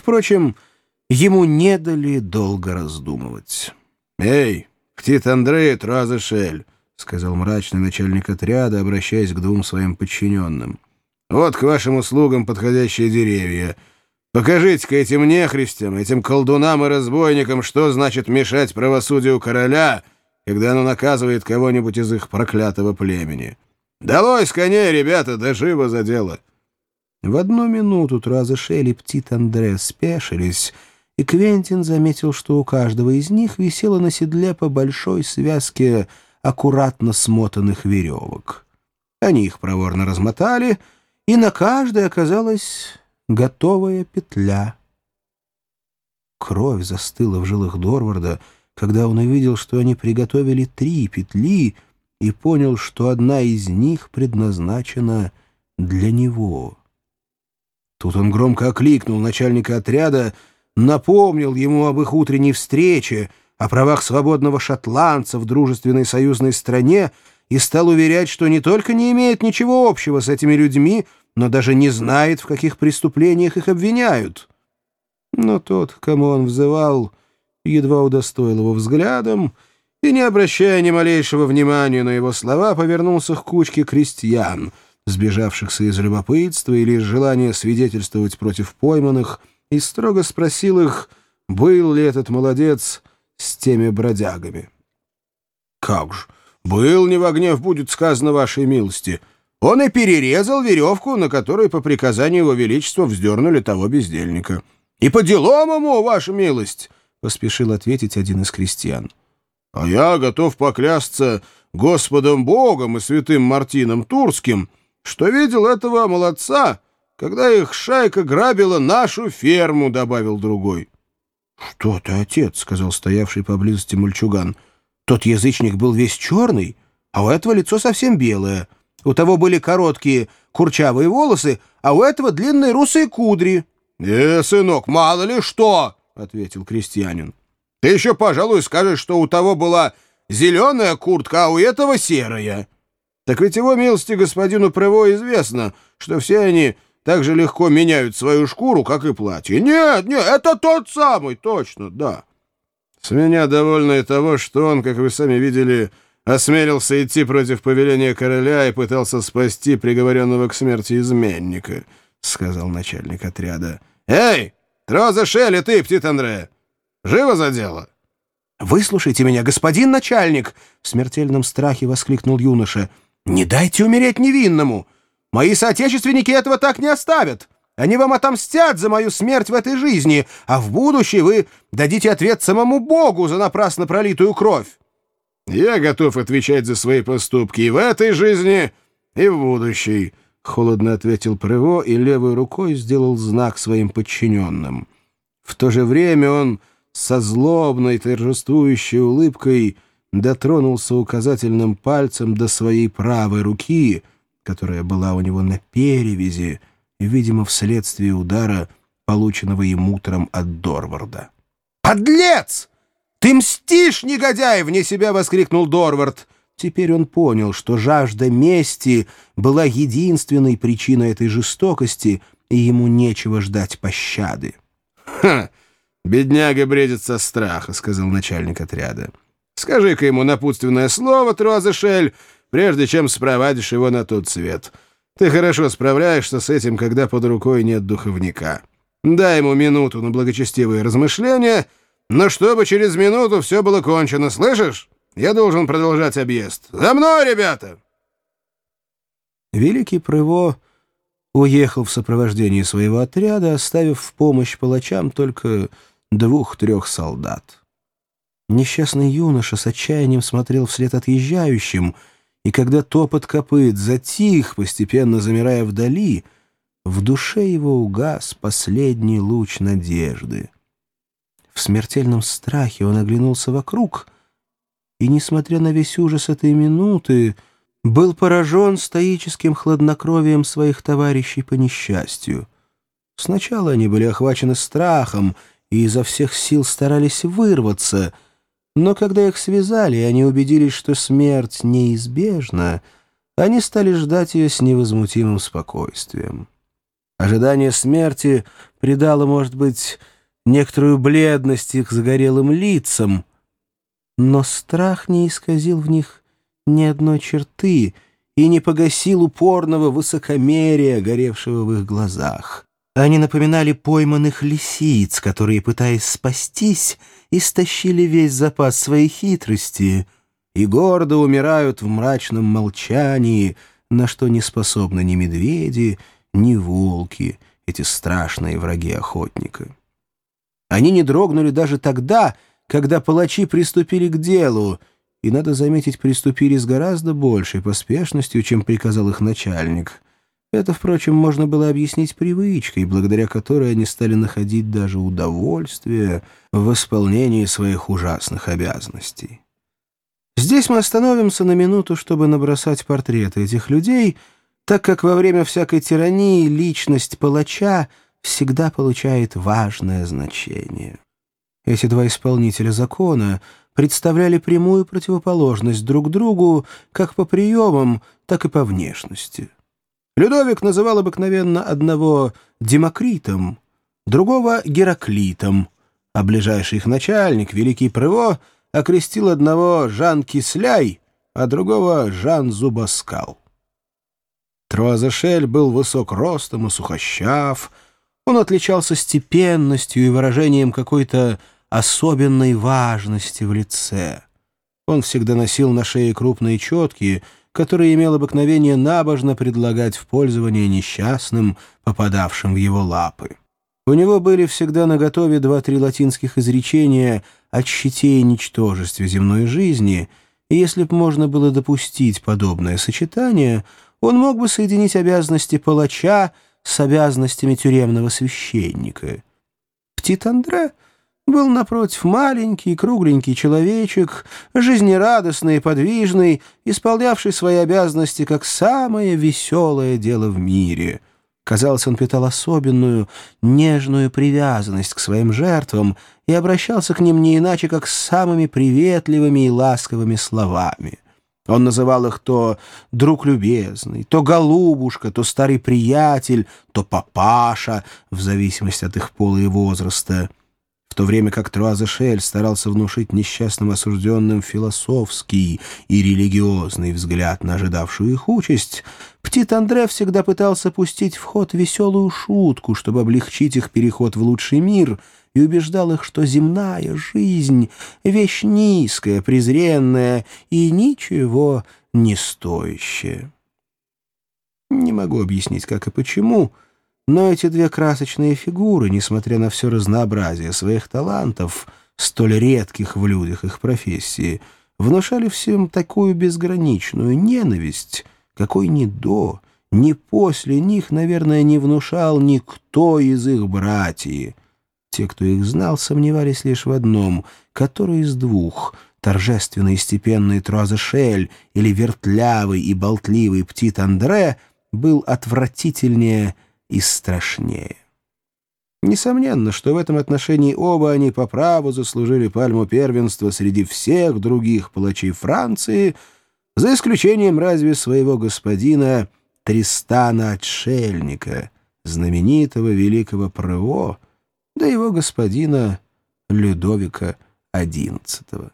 Впрочем, ему не дали долго раздумывать. «Эй, птит Андрей, Тразышель!» — сказал мрачный начальник отряда, обращаясь к двум своим подчиненным. «Вот к вашим услугам подходящие деревья. Покажите-ка этим нехристям, этим колдунам и разбойникам, что значит мешать правосудию короля, когда оно наказывает кого-нибудь из их проклятого племени. Долой с коней, ребята, да живо за дело!» В одну минуту Тразышель и птит Андре спешились — и Квентин заметил, что у каждого из них висело на седле по большой связке аккуратно смотанных веревок. Они их проворно размотали, и на каждой оказалась готовая петля. Кровь застыла в жилах Дорварда, когда он увидел, что они приготовили три петли, и понял, что одна из них предназначена для него. Тут он громко окликнул начальника отряда — напомнил ему об их утренней встрече, о правах свободного шотландца в дружественной союзной стране и стал уверять, что не только не имеет ничего общего с этими людьми, но даже не знает, в каких преступлениях их обвиняют. Но тот, кому он взывал, едва удостоил его взглядом и, не обращая ни малейшего внимания на его слова, повернулся к кучке крестьян, сбежавшихся из любопытства или из желания свидетельствовать против пойманных, и строго спросил их, был ли этот молодец с теми бродягами. «Как же, был не во гнев будет сказано вашей милости. Он и перерезал веревку, на которой по приказанию его величества вздернули того бездельника. И по делам ему, ваша милость!» — поспешил ответить один из крестьян. «А я готов поклясться Господом Богом и святым Мартином Турским, что видел этого молодца» когда их шайка грабила нашу ферму», — добавил другой. «Что ты, отец?» — сказал стоявший поблизости мальчуган. «Тот язычник был весь черный, а у этого лицо совсем белое. У того были короткие курчавые волосы, а у этого длинные русые кудри». «Э, сынок, мало ли что!» — ответил крестьянин. «Ты еще, пожалуй, скажешь, что у того была зеленая куртка, а у этого серая. Так ведь его милости господину Прево известно, что все они так же легко меняют свою шкуру, как и платье. Нет, нет, это тот самый, точно, да. С меня довольно и того, что он, как вы сами видели, осмелился идти против повеления короля и пытался спасти приговоренного к смерти изменника, — сказал начальник отряда. — Эй, Троза Шелли, ты, птит Андре, живо за дело? — Выслушайте меня, господин начальник! — в смертельном страхе воскликнул юноша. — Не дайте умереть невинному! — Мои соотечественники этого так не оставят. Они вам отомстят за мою смерть в этой жизни, а в будущее вы дадите ответ самому Богу за напрасно пролитую кровь. Я готов отвечать за свои поступки и в этой жизни, и в будущей, — холодно ответил Прево и левой рукой сделал знак своим подчиненным. В то же время он со злобной торжествующей улыбкой дотронулся указательным пальцем до своей правой руки — которая была у него на перевязи, видимо, вследствие удара, полученного им утром от Дорварда. «Подлец! Ты мстишь, негодяй!» — вне себя воскликнул Дорвард. Теперь он понял, что жажда мести была единственной причиной этой жестокости, и ему нечего ждать пощады. «Ха! Бедняга бредит со страха», — сказал начальник отряда. «Скажи-ка ему напутственное слово, Трозешель, прежде чем спровадишь его на тот свет. Ты хорошо справляешься с этим, когда под рукой нет духовника. Дай ему минуту на благочестивые размышления, но чтобы через минуту все было кончено, слышишь? Я должен продолжать объезд. За мной, ребята!» Великий Прыво уехал в сопровождении своего отряда, оставив в помощь палачам только двух-трех солдат. Несчастный юноша с отчаянием смотрел вслед отъезжающим — и когда топот копыт затих, постепенно замирая вдали, в душе его угас последний луч надежды. В смертельном страхе он оглянулся вокруг и, несмотря на весь ужас этой минуты, был поражен стоическим хладнокровием своих товарищей по несчастью. Сначала они были охвачены страхом и изо всех сил старались вырваться — но когда их связали, и они убедились, что смерть неизбежна, они стали ждать ее с невозмутимым спокойствием. Ожидание смерти придало, может быть, некоторую бледность их загорелым лицам, но страх не исказил в них ни одной черты и не погасил упорного высокомерия, горевшего в их глазах. Они напоминали пойманных лисиц, которые, пытаясь спастись, истощили весь запас своей хитрости и гордо умирают в мрачном молчании, на что не способны ни медведи, ни волки, эти страшные враги охотника. Они не дрогнули даже тогда, когда палачи приступили к делу, и, надо заметить, приступили с гораздо большей поспешностью, чем приказал их начальник. Это, впрочем, можно было объяснить привычкой, благодаря которой они стали находить даже удовольствие в исполнении своих ужасных обязанностей. Здесь мы остановимся на минуту, чтобы набросать портреты этих людей, так как во время всякой тирании личность палача всегда получает важное значение. Эти два исполнителя закона представляли прямую противоположность друг другу как по приемам, так и по внешности. Людовик называл обыкновенно одного Демокритом, другого Гераклитом, а ближайший их начальник, великий Прыво, окрестил одного Жан Кисляй, а другого Жан Зубаскал. Труазешель был высок ростом и сухощав, он отличался степенностью и выражением какой-то особенной важности в лице. Он всегда носил на шее крупные четкие, которые имел обыкновение набожно предлагать в пользование несчастным, попадавшим в его лапы. У него были всегда наготове два-три латинских изречения о щите и ничтожестве земной жизни, и если б можно было допустить подобное сочетание, он мог бы соединить обязанности палача с обязанностями тюремного священника. Птит Андре — был, напротив, маленький, кругленький человечек, жизнерадостный и подвижный, исполнявший свои обязанности как самое веселое дело в мире. Казалось, он питал особенную, нежную привязанность к своим жертвам и обращался к ним не иначе, как с самыми приветливыми и ласковыми словами. Он называл их то «друг любезный», то «голубушка», то «старый приятель», то «папаша», в зависимости от их пола и возраста — в то время как Труазешель старался внушить несчастным осужденным философский и религиозный взгляд на ожидавшую их участь, Птит Андре всегда пытался пустить в ход веселую шутку, чтобы облегчить их переход в лучший мир, и убеждал их, что земная жизнь — вещь низкая, презренная и ничего не стоящая. Не могу объяснить, как и почему — но эти две красочные фигуры, несмотря на все разнообразие своих талантов, столь редких в людях их профессии, внушали всем такую безграничную ненависть, какой ни до, ни после них, наверное, не внушал никто из их братьев. Те, кто их знал, сомневались лишь в одном — который из двух — торжественный и степенный Труазешель или вертлявый и болтливый Птит Андре был отвратительнее — и страшнее. Несомненно, что в этом отношении оба они по праву заслужили пальму первенства среди всех других палачей Франции, за исключением разве своего господина Тристана Отшельника, знаменитого великого Прево, да его господина Людовика XI.